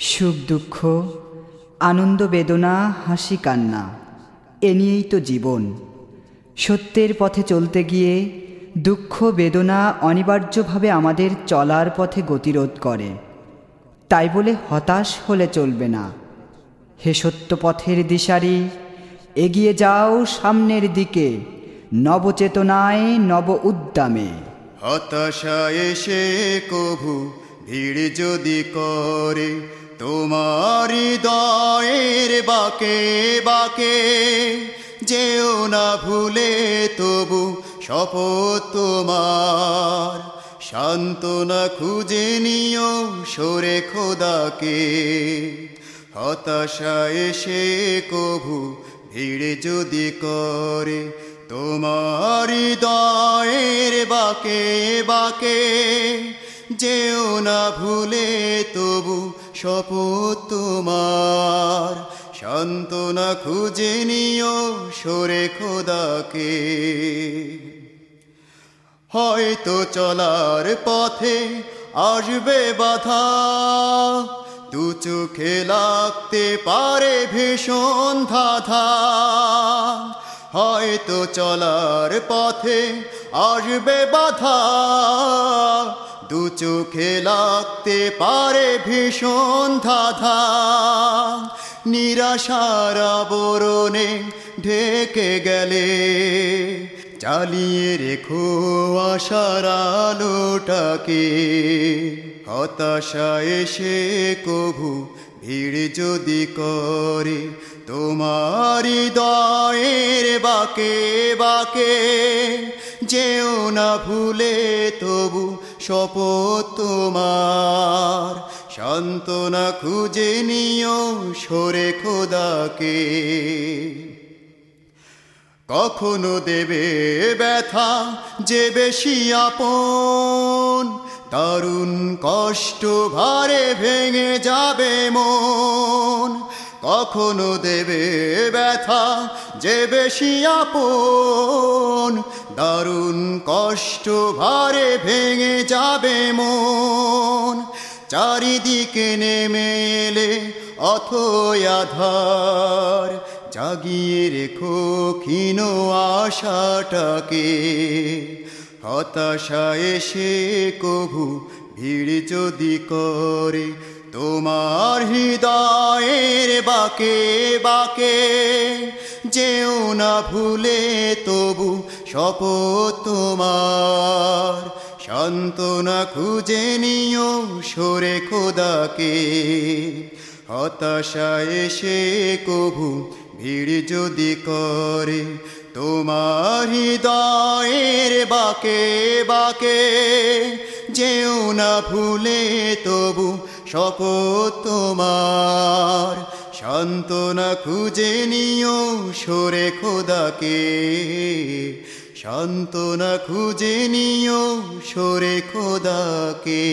সুখ, দুঃখ, আনন্দ, বেদনা, হাসি, কান্না, এ নিয়েই তো জীবন। সত্যের পথে চলতে গিয়ে দুঃখ, বেদনা অনিবার্যভাবে আমাদের চলার পথে গতিরোধ করে। তাই বলে হতাশ হলে চলবে না। হে সত্য পথের দিশারি, এগিয়ে যাও সামনের দিকে, নবচেতনায় নব উদ্দামে হতাশা এসে কভু ভিড় যদি করে তোমার হৃদয়ের বাকে বাকে। যেও না ভুলে তবু শপথ তোমার। সান্ত্বনা খুঁজে নিও সরে খোদাকে। হতাশা এসে কভু ভিড় যদি করে, তোমার হৃদয়ের বাকে বাকে। যেও না ভুলে তবু শপথ তোমার। সান্ত্বনা খুঁজে নিও সরে খোদাকে। হয়তো চলার পথে আসবে বাধা, দু চোখে লাগতে পারে ভীষণ ধাধা। হয়তো চলার পথে আসবে বাধা দু চোখে লাগতে পারে ভীষণ ধাধা। নিরাশার আবরণে ঢেকে গেলে চালিয়ে রেখো আশার আলোটাকে। হতাশা এসে কভু ভিড় যদি করে, তোমার হৃদয়ের বাকে বাকে। যেও না ভুলে তবু শপথ তোমার। সান্ত্বনা খুঁজে নিও সরে খোদাকে। কখনো দেবে ব্যথা, যে বেশি আপন। দারুণ কষ্ট ভারে ভেঙে যাবে মন। কখনো দেবে ব্যথা, যে বেশি আপন, দারুণ কষ্ট ভারে ভেঙে যাবে মন। চারিদিকে নেমে এলে অথই আধার, জাগিয়ে রেখো ক্ষীণ আশাটাকে। হতাশা এসে কভু ভিড় যদি করে তোমার হৃদয়ের বাকে বাকে। যেও না ভুলে, তবু শপথ তোমার। সান্ত্বনা খুঁজে নিও সরে খোদাকে। হতাশা এসে কভু ভিড় যদি করে, তোমার হৃদয়ের বাকে বাকে। যেও না ভুলে, তবু শপথ তোমার। সান্ত্বনা খুঁজে নিও সরে খোদাকে। সান্ত্বনা খুঁজে নিও সরে খোদাকে।